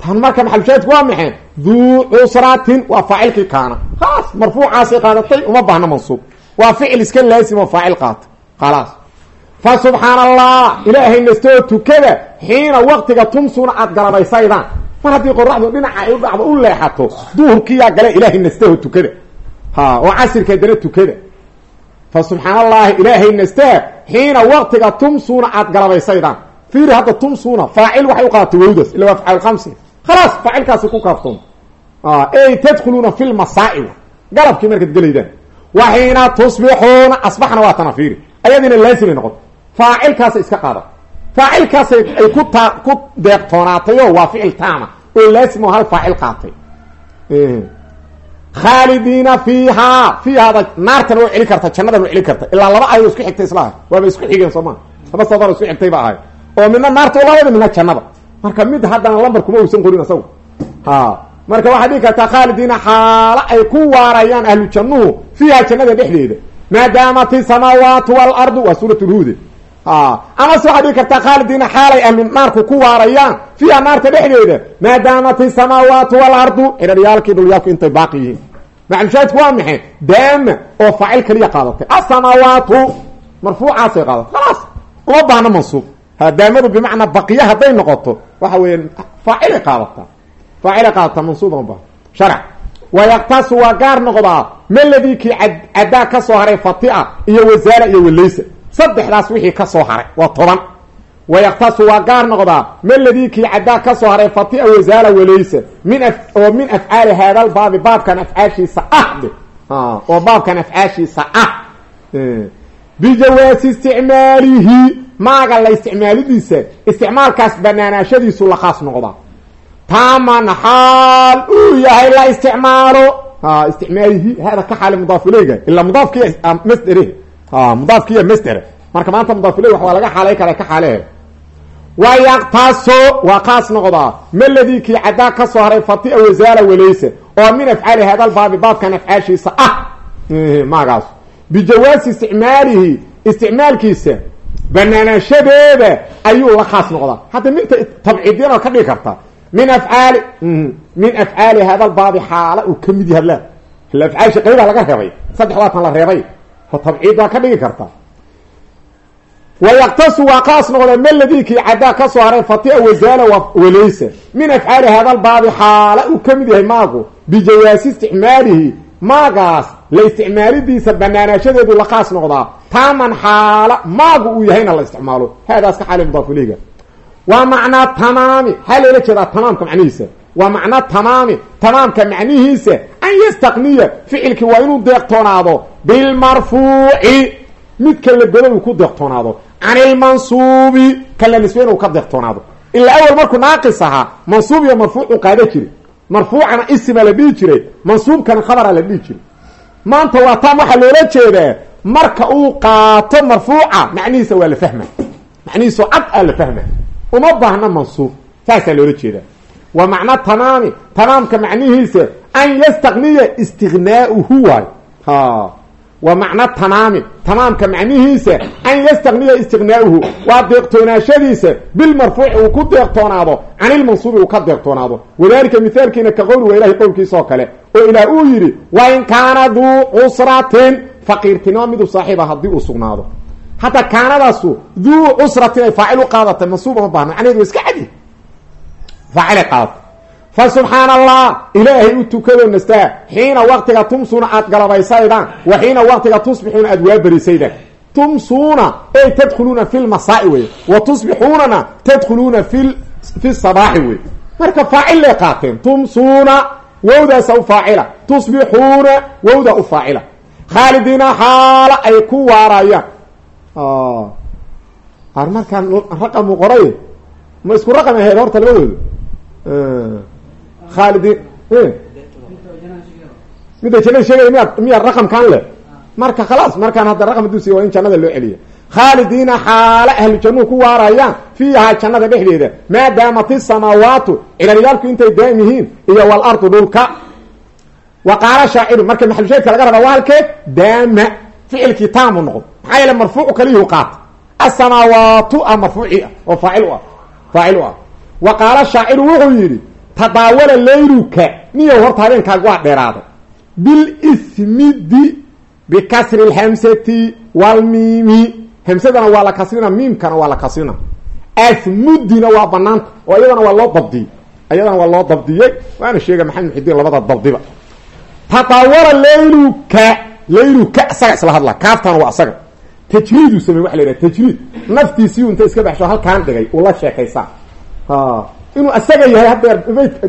tan marka maxalushaadku waa maxay duu cusratin waa faacilkii kaana haas marfuucaasay qaadatay uma baahna mansuub waa ficil iska laasim oo faacil qaata khalaas fa subxaan allah ilaahay nastoo tukada xiina waqtiga tumsuna aada garabaysaydaan mar haddii qoraxdu dhinaca ay u dhacdo u leexato duhurkiyaa gale ilaahay nastaho tukada ha oo casirka dana tukada fa subxaan allahi ilaahay nastaha xiina waqtiga tumsuuna aada garabaysaydaan fiiri hadda tumsuuna faacil waxay u qaadatay wawdas ila waa faacil khamsi. Khalaas faacilkaasi ku kaaftoon. Ey tadkhuluuna fi lmasaa'i galabkii markaad gelaydaan. Wa xiina tusbixuuna asbaxna waa tana fiiri. Ayadiina laasimay noqoto faacilkaasa iska qaada faacilkaasay ay ku taa ku deeqtoonaatayoo waa ficil taama. Oo laasim oo hal faacil qaatay khaalidiina fiihaa fiihaada naartana waa celi karta jannadana waa celi karta ilaa laba ayado isku xigtay islaha waaba isku xigeen soo maa laba sadar isku xigtay ba ahay oo midna naarta labada midna jannada marka mid haddana lambar kuma uusan qorin isagu ha marka waxaad dhigi kartaa khaalidiina xaalo ay ku waarayaan ahlu jannuhu fiiha jannada dhexdeeda maadaamat isamaawaatu waalardu waa suurat lhuude amase waxaad dhigi kartaa khaalidiina xaalay ahlu naarku ku waarayaan fiiha naarta dhexdeeda. Maadaamat isamaawaatu waalardu cidharyaalkii dhulyaalku intay baaqi yihiin. Maclushaadku waa maxay? Daama oo faacil kaliya qaadatay. Asamaawaatu marfuucaasay qaadatay. Khalaas uma baahna mansuub. Daamadu bimacnaa baqiya hadday noqoto waxa weeyaan faacilay qaadataa faacilay qaadataa mansuuba ma baahna. Sharc wayaqtasu waa gaar noqdaa maladii kii caddaa ka soo haray fatia iyo wasaala iyo walaysa saddexdaas wixii ka soo haray waa toban. Wayaqtasu waa gaar noqdaa maladii kii caddaa ka soo haray fatia wasaala walaysa min oo min afcaali haadal baabi baabkan afcaashiisa ah dhe oo baabkan afcaashiisa ah. Bijawaasi isticmaalihi. Maaga la isticmaalidiisa isticmaalkaas banaanaashadiisu la khaas noqdaa. Taaman xaal uu yahay la isticmaalo. Isticmaalihi hada ka xaali mudaaf ilayga ilaa mudaafkiya masdere mudaafkiya masdere marka maanta mudaaf ilayg waa laga xaalay kale ka xaalehe wa yaqtaso waa kaas noqdaa maladii kii caddaa ka soo haray fatia wasaala walaysa oo min afcaali hadal baabi baabkan afcaashiisa ah. Maagaas. Bijawaasi isticmaalihi isticmaalkiisa banaanaanshadeeda ayuu la khaas noqdaa hadda minta tabciidyana ka dhigi karta. Min afcaali min afcaali hada lbaabi xaala uu ka mid yahay la. Ila afcaal shaqaydaa laga reebay. Saddex waatan la reebay oo tabciiddaa ka dhigi karta. Wayaqtasu waa kaas noqda maladikii caddaa ka soo haray fatia wazaala walaysa min afcaali hada lbaabi xaala uu ka mid yahay maagu bijawaasi isticmaalihi. Maagaas la isticmaalidiisa banaanaashadeedu la khaas noqdaa. Taaman xaala maagu uu yahayna la isticmaalo. Haadaas ka xaali mudaaf ilayga waa macnaa tamaami. Xaa loola jeedaa tamaamka macnihiisa. Waa macnaa tamaami. Tamaamka macnihiisa an yastaqniya ficilkii waa inuu deeqtoonaado. Bilmarfuuci midka la godo uu ku deeqtoonaado. Can ilmansuubi ka la nisbe inuu ka deeqtoonaado. Ilaa awal markuu naaqis ahaa mansuub iyo marfuucu qaada jiri marfuucana isima la dhihi jiray mansuubkana khabara la dhihi jiray. Maanta waa taam waxaa loola jeedaa marka uu qaato marfuuca macnihiisa waa la fahma macnihiisao cad aa la fahma uma baahna mansuub saasaa loola jeedaa. Waa macno tamaami tamaamka macnihiisa an yastaqniya istignaauhu waayo ha waa macno tamaami tamaamka macnihiisa an yastaqniya istignaauhu waa deeqtoonaashadiisa bilmarfuuci uu ku deeqtoonaado can ilmansuubi uu ka deeqtoonaado wadalika mithaalkiina ka qowli waa ilahay qowlkiisa oo kale oo ilaah uu yidhi wain kaana duu cusratin faqiirtinimo midu saaxiiba haddii uu sugnaado hadda kaanadaasu duu cusratin ay faacil u qaadatay mansuub faacilay qaadatay fa subxaan allah ilaahay u tukadoo nastaa xiina waqtiga tumsuuna aad galabaysaydaan wa xiina waqtiga tusbixuuna aad waaberisaydaan tumsuuna ey tadkhuluuna fi lmasaa'i wey wa tusbixuunana tadkhuluuna fi fi sabaaxi wey marka faacil lay qaateen tumsuuna wowdaasa u faacila tusbixuuna wowdaa u faacila khaalidiina xaala ay ku waarayaan ar markaan raqamu qoray ma isku raqam ahayd horta labadooda khaalidin midda jannada sheegaya miya miya raqamkan leh. Marka khalaas markaan hadda raqam hadduu siiy waa in jannada loo celiya khaalidiina xaala ahlu jannuhu ku waarayaan fiihaa jannada dhexdeeda. Maadaamat isamaawaatu cilalyaalku intay daa'im yihiin iyo walardu dhulka. Wa qaala shaaciru marka maxalusheedka laga rabaa waa halkeed daama ficilkii taamu noqdo. Maxaa yeele marfuucu kaliyuhu qaata asamaawaatu a marfuuci ah oo faacil ah faacil u ah. Wa qaala shaaciru wuxuu yidhi tadaawala layluka niyow horta habeenkaaga waa dheeraaday bilismidi bikasri lhamsati walmiimi hamsadana waa la kasrina miimkana waa la kasrina. Asmudina waa banaanta oo iyadana waa loo dabdiyey iyadana waa loo dabdiyey waana sheega maxamed muxidiin labada dabdiba. Tadaawala layluka layluka isaga isla hadla kaaftana waa isaga tajriiduu samey waa la yidhaha tajriid naftiisiiu inta iska baxsho halkaan dhigay uu la sheekaysaa inuu isaga yahay hadeer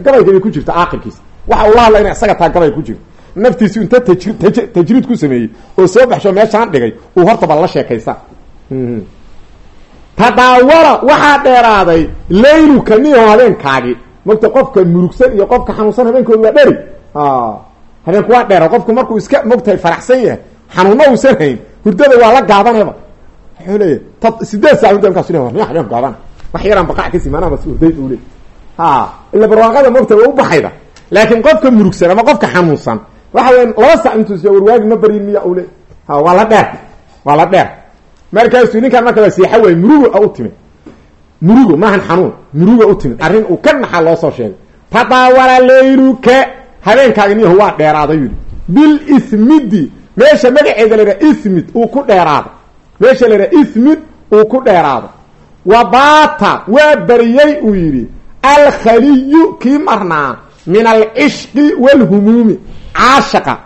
gabayga bay ku jirta aakirkiisa waxa uu la hadla ina isaga taa gabay ku jirto naftiisiu inta tajri tajriid ku sameeyey oo soo baxsho meeshaan dhigay uu hortaba la sheekaysaa tadaawala waxaa dheeraaday layluka niho habeenkaagi mogta qofka murugsan iyo qofka xanuunsan habeenkooda waa dheri habeenku waa dheera qofku markuu iska mogtahay faraxsan yahay xanuunna uusan hayn hurdada waa la gaabaneba wuxuu leeyahy sideed saa hurda markaas le wax yaraan baqac kasi maanaa bas hurdayd u le ha ila barwaaqada mogtahay waa u baxayda. Laakiin qofka murugsan ama qofka xanuunsan waxa weya laba sac intuusiya warwaagi ma baryin miya ule. Ha waa la dheer. Waa la dheer. Markaasuu ninkaan marka waa seexa waay murugo a u timid murugo maahan xanuun. Murugo u timid arrin uu ka naxaa loo soo sheegay. Tadaawala layluka habeenkaagi niyahu waa dheeraaday yidhi. Bilismidi meesha magaceeda la ismid uu ku dheeraado. Meesha la ismid uu ku dheeraado wa baata waa bariyey uu yidhi alkhaliyu kii marnaa min alcishqi walhumuumi caashaqa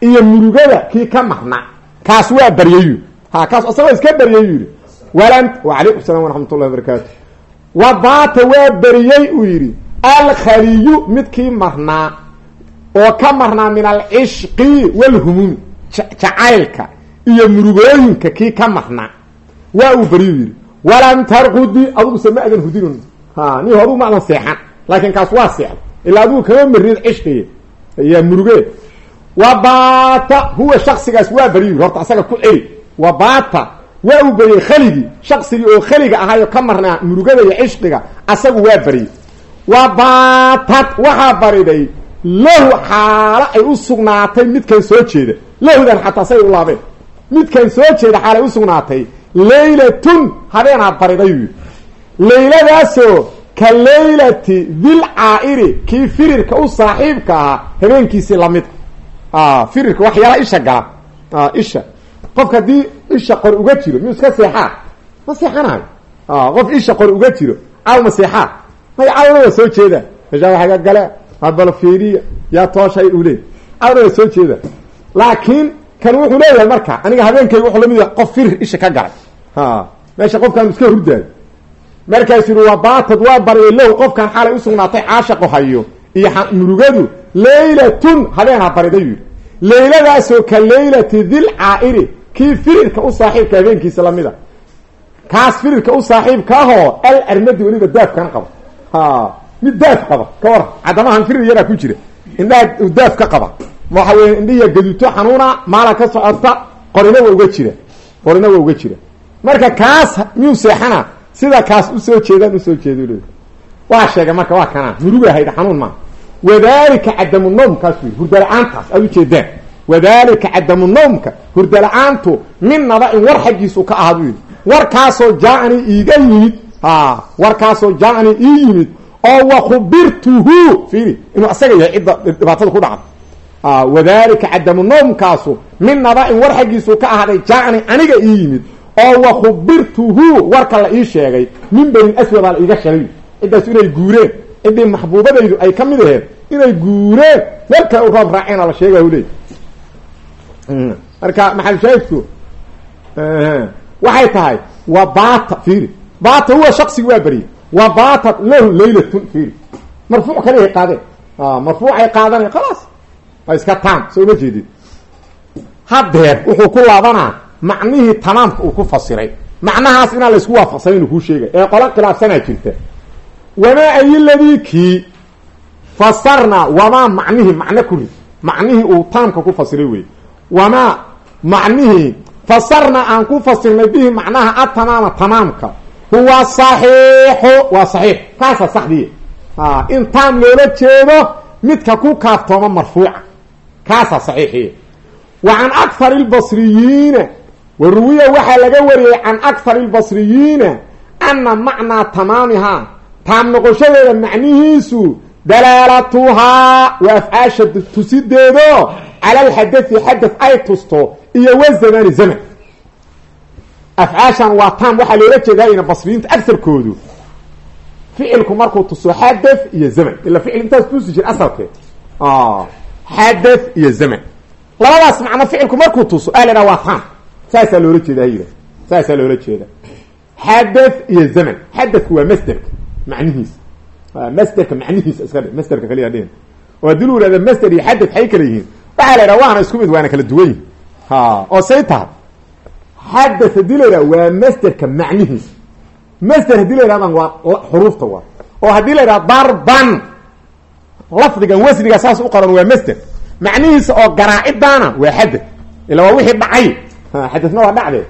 iyo murugada kii ka marnaa kaas waa baryayu ha kaas asagoo iska baryay yidhi. Walan wacalaykum salam waraxmat ullahi barakaatu wa baata waa beriyey uu yidhi alkhaliyu midkii marnaa oo ka marnaa min alcishqi walhumuumi jacaylka iyo murugooyinka kii ka marnaa waa uu beriyu yidhi walam tarqudi aduguse ma adan hudinun. Ha ni adugu ma adan seexan laakiin kaas waa seexda ilaa adigu kama marid cishqiga iyo murugeed wa baata huwa shaksigaas waa beriyu horta asaga ku celi. Wa baata waa uu beriyey khaligii shaksigii oo khaliga ahaayo ka marnaa murugada iyo cishqiga asagu waa beriyey wa baatad waxaa bariday lahu xaalo ay u sugnaatay midkan soo jeeda. Lahudan xataa say u laabeen. Midkan soo jeeda xaalo ay u leylatun habeenaad bariday yidhi. Leyladaasoo ka leylati dil caa-iri kii firirka u saaxiibka ahaa habeenkiisii la mid a. Firirka waxyaala isha gala isha. Qofka haddii isha qor uga jiro miyuu iska seexaa? Ma seexanayo qof isha qor uga jiro caw ma seexaa? May cawna waa soo jeeda. Meshaa waxaga gale abalferiya yaa tooshay u leey cawna waa soo jeeda. Laakiin kan wuxuu leeyahay marka aniga habeenkayga wuxuu la mid yahay qof firir isha ka galay meesha qofkaan iska hurdaayo markaas yidhi waa baatad waa baryay lahu qofkan xalay usugnaatay caashaqo hayo iyo murugadu leylatun habeenaa bariday yidhi leyladaasoo ka leylati dil caa-iri kii firirka u saaxiibka habeenkiisa lamida kaas firirka u saaxiibka ahoo al armadi weliba daafkana qaba. Mid daaf qaba ka war cadamahan firir yaraa ku jira. Indhaha daaf ka qaba waxa weya indhihiya gaduuto xanuuna maala ka socota qorina waa uga jira qorina waa uga jira. Marka kaas miyuu seexana sida kaas u soo jeedaan u soo jeeda le waa sheegay marka waa kanaa murugahayd xanuun maa wadalika cadamu nawmkaas wy hurdala-aantaas aad ujeedaan wadalika cadamu nawmka hurdala-aantu min naba-in war xaggiisu ka ahaa buu yidhi. Warkaasoo jaa-ani iiga yimid warkaasoo jaa-ani ii yimid oo wakubirtuhu fiiri inuu asaga yahay cidda dhibaatada ku dhacda wadalika cadamu nawmkaasu min naba-in war xaggiisu ka ahaaday jaa-ani aniga ii yimid oo wakubirtuhu warka la ii sheegay min benin aswadaa la iiga sheegay ciddaas inay guureen ciddii maxbuubadaydu ay ka mid aheed inay guureen marka u roob raacena la sheegay leey marka maxalushaahidku waxay tahay wa bata fiiri. Bata huwa shaksigi waa beriyey wa batat lahu laylatun fiiri. Marfuuc kalihay qaadeen. Marfuucay qaadanay khalaas waa iska taam soo ma jeedid haddeer wuxuu ku laabanaa macnihii tamaamka uu ku fasiray. Macnahaas inaan laysku waafaqsanay inuu kuu sheegay. Ee qola khilaafsanaa jirta. Wamaa ayi ladii kii fasarnaa wamaa macnihii macno ku rid. Macnihii uu taamka ku fasiray wey wamaa macnihii fasarnaa aan ku fasirnay bihi macnaha atamaama tamaamka huwa saxiixu waa saxiix. Kaasa saxdiya in taam loola jeedo midka ku kaaftooma marfuuca kaasaa saxiixiya wa can akthar lbasriyiina wa ruwiya waxaa laga wariyey can akthar lbasriyiina ana macnaa tamaamihaa taam noqoshadeeda macnihiisu dalaalatuhaa waa afcaasha tusideedo cala alxadai xadad ay tusto iyo wazamani zaman. Afcaashan waa taam waxaa loola jeedaa basriyiinta agarkoodu ficilku markuu tuso xadaf iyo zaman ila ficil intaas tusi jir xadaf iyo zaman labadaas macno ficilku markuu tuso a la dhaha waa taam saasaa loola jeeda hayida saasaa loola jeeda xadaf iyo zaman xadafku waa masderka macnihiisa masderka macnihiisa iska dhe masderka kaliya dhehen oo haddii lu ihahda masder iyo xadaf xay kala yihiin waxaa la idhaha waana isku mid waana kala duwan yihiin oo say tahay xadath haddii la yidhaha waa masderka macnihiisa masder haddii la waa xuruufta waa oo haddii la yidhaha darban lafdigan wasniga saas u qoran waa masder macnihiisa oo garaacidaana waa xadath ila waa wixii dhacay. Xadathna waa dhacdee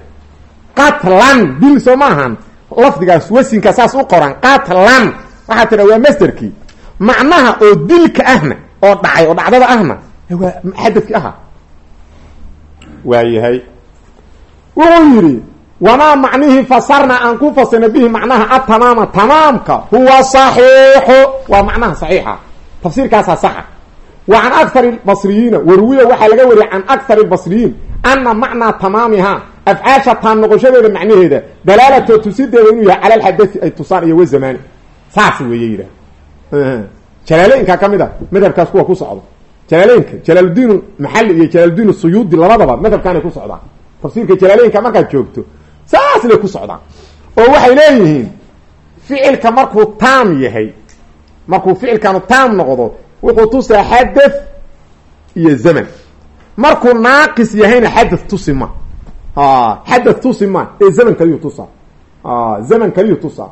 qatlan dil soo maahan lafdigaas wasinka saas u qoran qatlan. Waxaa tidha waa masderkii macnaha oo dilka ahna oo dhacay oo dhacdada ahna waa xadadkii ahaa waayahay wuxuu yidhi wamaa macnihii fasarna aan ku fasirna bihi macnaha atamaama tamaamka huwa saxiixu. Waa macnaha saxiixa tafsiirkaasaa saxa. Wa can akthar basriyiina waruwiya waxaa laga wariyay can akthar basriyiin ana macnaa tamaamiha afcaasha taam noqoshadeeda macnaheeda dalaalatoo tusideeda inuu yahay cala alxadai ay tusaan iyo wazamaani saas weeye yidhaah jalaalooyinkaa ka mid a madhabkaas kuwa ku socdo jalaalooyinka jalaaludiin maxali iyo jalaaludiin suyuudi labadaba madhabkaanay ku socdaan tafsiirka jalaalooyinka markaad joogto saas lay ku socdaan oo waxay leeyihiin ficilka markuu taam yahay markuu ficilkanu taam noqdo wuxuu tusaa xadaf iyo zaman. Markuu naaqis yahayna xadath tusi ma. Xadath tusi ma. Ee zaman kaliyu tusaa. Zaman kaliyu tusaa.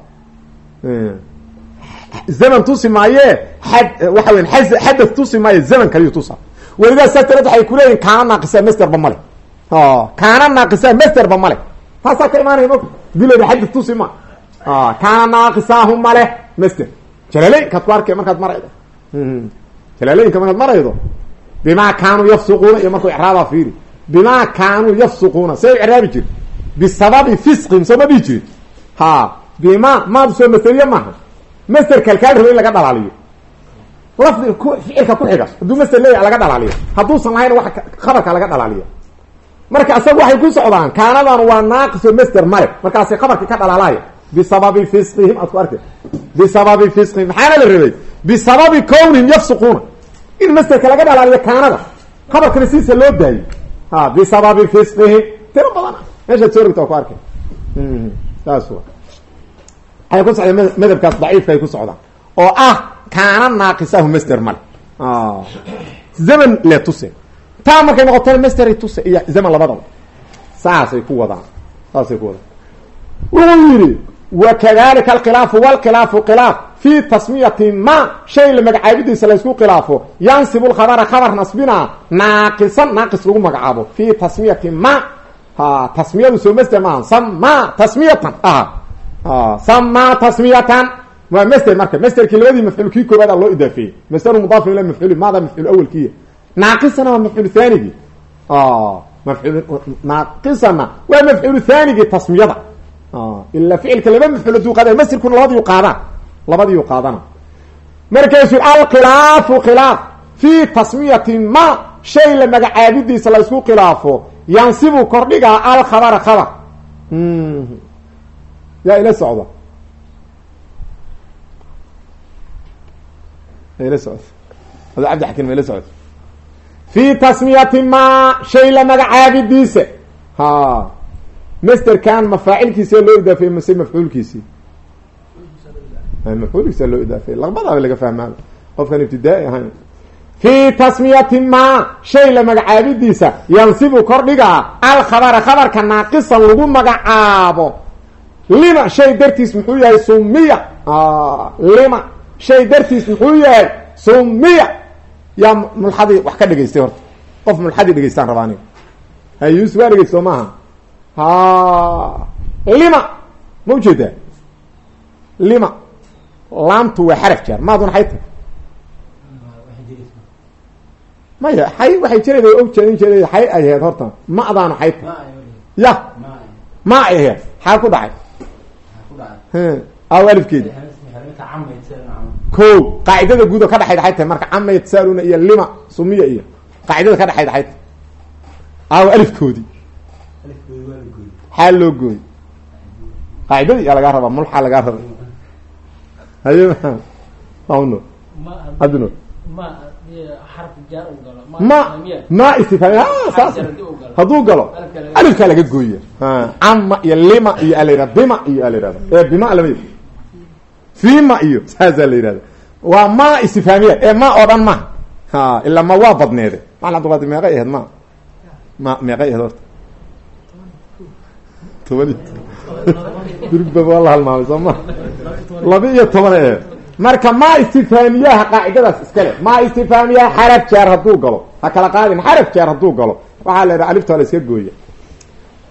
Zaman tusi maaye? Waxa weya xadath tusi maaye? Zaman kaliyu tusaa. Welidaa saas dareed waxay kuleeyihin kaana naaqisa masterba male kaana naaqisa masterba male taasaa ka imaanaya ma dilada xadath tusi kaana naaqisaahu male master jalaleynkaad ku arkay markaad marayda talaalooyinka markaad maraydo bimaa kaanuu yafsuquuna iyo markuu icraabaa fiiri bimaa kaanuu yafsuquuna see icraabi jiri bisababi fisqin soo ma dhihi jirin. Ha bima maadu soo maseriye maaha. Master kalkaal rabo in laga dhalaaliyo. Lafdi ku ficilka ku xiga hadduu master leeyahay laga dhalaaliyo. Hadduusan lahayn wax khabarka laga dhalaaliyo. Marka isaga waxay ku socdaan kaanadan waa naaqis oo master male markaasay khabarkii ka dhalaalaya bisababi fisqihim aad ku arkay bisababi fisqihim maxaana la rabay bisababi kownihim yafsuquuna in masterka laga dhalaaliyo kaanada khabarkana siisa loo daayo ha bisababi fisqihim tiro badan meeshaad soo rogta waa ku arkay saas wa waxay ku socdaan madhabkaas daciifka ay ku socdaan oo ah kaana naaqisahu master male zaman le tuse taa markay noqotona masteray tuse iyo zaman labadaba saasay ku wadaan saasay ku wadaan wuxuu yidhi wa kadalika alkhilaafu walkhilaafu khilaaf fi tasmiyati ma shay la magacaabidiisa laysku khilaafo yansibu lkhabara khabar nasbina naaqisan naaqis lagu magacaabo fi tasmiyati ma tasmiyadu soo master maaha sama tasmiyatan sama tasmiyatan waa master marka masterkii labadii mafcuul kii koobaada loo idaafeeyey masteru mudaaf ila mafcuul maada mafcuul awalkiya naaqisana waa mafcuul thanigi mafcuul naaqisana waa mafcuul thanigi tasmiyada ila ficilka laba mafcuul haduu qaada masterkuna labadiiu qaadaan labadiiu qaadana markaasu alkhilaafu khilaaf fi tasmiyati ma shay la magacaabidiisa laysku khilaafo yansibu kordhigaa alkhabara khabar yaa ila socda ila ada cabdi xakin ma ila socda fi tasmiyati ma shay la magacaabidiisa ha masterkan ma faacilkiisa loo idaafeeye mase mafcuulkiisii mafcuulkiisa loo idaafeeye labadaaba laga fahmaa qofkan ibtidaai ahayn fi tasmiyati ma shay la magacaabidiisa yansibu kordhigaa alkhabara khabarka naaqisan lagu magacaabo. Lima shay dartiis muxuu yahay sumiya lima shay dartiis muxuu yahay sumiya yaa mulxadi wax ka dhegaystay horta. Qof mulxadi dhegaystaan rabaa aniga. Yuusuf waa dhegeyst soo maaha? ha lima ma u jeedaa lima laamtu waa xaraf jaar maaduna xay tahay maya xay waxay jirayda og jeedin jeeday xay ay ahayd horta ma'daanu xay tahay ya ma ay ahayd xaa ku dhacay aw alifkeedi ko qaacidada guud oo ka dhexayd xay tahay marka cama yatasaaluna iyo lima sumiya iyo qaacidada ka dhexayd xay tahay aw alifkoodii xaa loo gooy qaacidadii yaa lagaa rabaa mulxaa lagaa raba haye no adno ma ma istifhaamiya saas. hadduu galo alifkaa laga gooya cama iyo lima iyo a la yihahda bima iyo a la yihahda ee bima lama fima iyo saasaa la yihahda waa ma istifhaamiya ee ma oo dhan maha ha ilaa ma waa badneede. Maal abdulqaadir meeqay ahayd ma. Ma meeqay ahayd horta toban iyo toban ahayd marka ma istifhaamiyaha qaacidadaas iskale ma istifhaamiyaha xaraf jaar hadduu galo. Ha kala qaadin xaraf jaar hadduu galo. Waxaa la yidhaha alifta la iska gooya.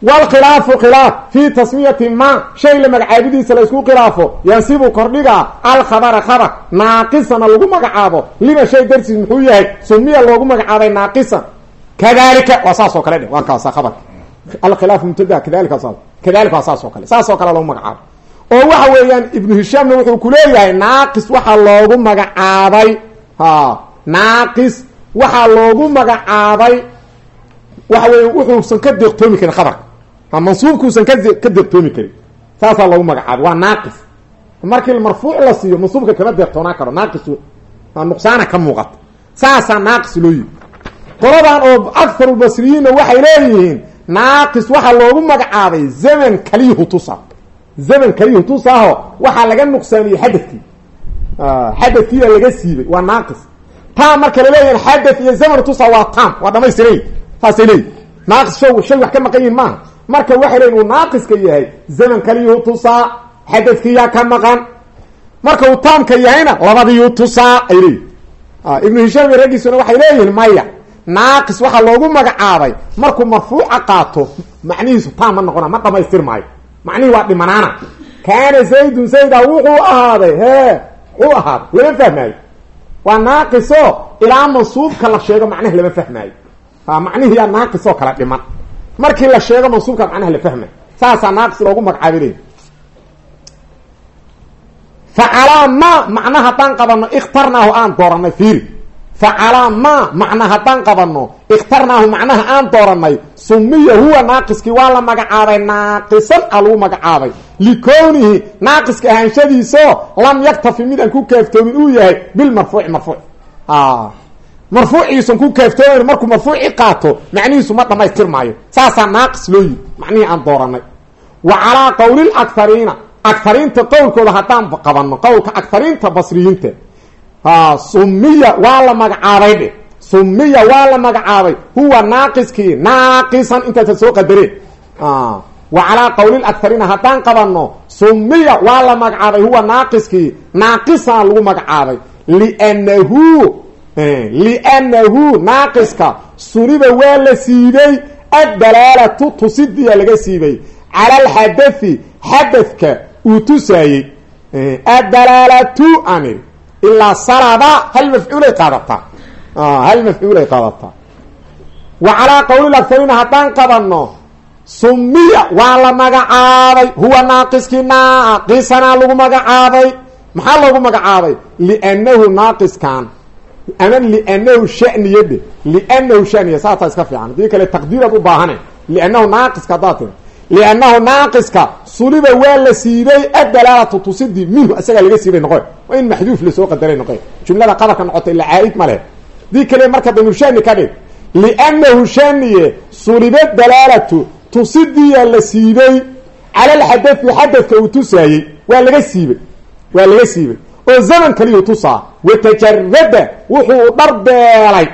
Wlkhilaafu khilaaf fi tasmiyati ma shay la magacaabidiisa la isku khilaafo. Yansibu kordhigaa alkhabara khabar. Naaqisana lagu magacaabo. Lima shay dartiis muxuu yahay? Sumiya loogu magacaabay naaqisan. Kadalika waa saas oo kale dhe waa kaasa khabarka mubtada kadalika saas kadalika waa saas oo kale saas oo kale loogu magacaabo. Oo waxa weeyaan ibnu hishaamna wuxuu ku leeyahay naaqis waxaa loogu magacaabay ha naaqis waxaa loogu magacaabay waxa weya wuxuusan ka deeqtoomi karin khabarka mansuubkuusan ka deeqtoomi karin. Saasaa loogu magacaabay waa naaqis. Markii marfuuc la siiyo mansuubka kama deeqtoonaa karo naaqis nuqsaana ka muuqata. Saasaa naaqis loo yihi qoladan oo akharu basriyiinna waxay leeyihiin naaqis waxaa loogu magacaabay zaman kaliyuhu tusa zaman kaliyuhu tusaaho waxaa laga nuqsaamiyey xadadkii xadadkiia laga siibay waa naaqis. Taa marka laleeyahin xadad iyo zaman tusa waa tam waa dhamaystiray saasay leeyihiin naaqis shay shay wax ka maqan yihiin maaha marka waxay leeyihiin uu naaqiska yahay zaman kaliyuhu tusaa xadadkiyaa ka maqan. Marka uu taamka yahayna labadiyuu tusaa ay leeyihiin ibnu hishaam iyo raggiisuna waxay leeyihiin maya naaqis waxaa loogu magacaabay. Markuu marfuuca qaato macnihiisu taam ma noqona ma dhamaystir maayo macnihii waa dhimanaana. Kaana zaydun zayda wuxuu ahaaday hee wuxuu ahaaday lama fahmaayo. Waa naaqiso ilaa mansuubka la sheego macnaha lama fahmaayo. A macnihiyaa naaqisoo kala dhiman. Markii la sheego mansuubka macnaha la fahmayo saasaa naaqis loogu magacaabinay facalaa ma macna haddaan qabano ikhtarnaahu aan dooranay fiiri facalaa ma macna haddaan qabano ikhtarnaahu macnaha aan dooranay sumiya huwa naaqiskii waa la magacaabay naaqisan a lagu magacaabay likownihi naaqiska ahaanshadiiso lam yaktafi mid aan ku kaaftoomin uu yahay bilmarfuuci marfuuc marfuuciisan ku kaaftoomayn markuu marfuuci qaato macnihiisu ma dhamaystir maayo saasaa naaqis loo yiri macnihii aan dooranay wa calaa qowlil akariina akariinta qowlkooda haddaan qabano qowlka akariinta basriyiinta sumiya waa la magacaabay dhe. Sumiya waa la magacaabay. Huwa naaqiskii naaqisan intaasa soo qadareen wa calaa qowlil akariina haddaan qabano sumiya waa la magacaabay. Huwa naaqiskii naaqisana lagu magacaabay. Linahu liannahu naaqiska suniba waa la siibay addalaalatu tusidiya laga siibay. Cala alxadathi xadadka uu tusaayey addalaalatu amir ilaa sarada hal mafcuulay qaadataa hal mafcuulay qaadataa wa calaa qowlil akariina haddaan qabano sumiya waa la magacaabay huwa naaqiskii naaqisana lagu magacaabay maxaa loogu magacaabay liannahu naaqiskan ama liannahu shaniya dhe liannahu shaniya saasaa iska fiican haddii kale taqdiiraad u baahane liannahu naaqiska haddaad tiri liannahu naaqiska suliba waa la siibay addalaalatu tusidii minhu isagaa laga siibay noqo waa in maxduuf la soo qadaray noqo jumlada qadarka noqota ila caaid ma leh. Hadii kale marka damir shani ka dhig liannahu shaniye suliba dalaalatu tusidiya la siibay cala alxadathi xadadka uu tusaayey waa laga siibay waa laga siibay. Oo zaman kaliyu tusaa watajarada wuxuu dharbeelay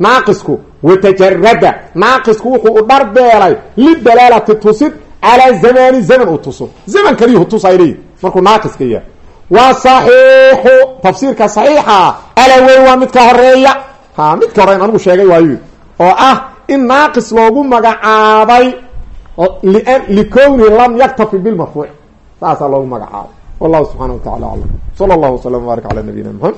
naaqisku watajarada naaqisku wuxuu u dharbeelay lidalaalati tusid calaa zamani zaman uu tuso. Zaman kaliyuhu tusaay leeyihi markuu naaqiska yahay waa saxiixu. Tafsiirka saxiixa. Alawey waa midka horreeya ha midka horeyn anigu sheegay waayu. Oo ah in naaqis loogu magacaabay likownihi lam yaktafi bilmarfuuc saasaa loogu magacaabay wallahu subxana wa tacala aclam sala allahu waslama wbaarik cala nabiyina maxamed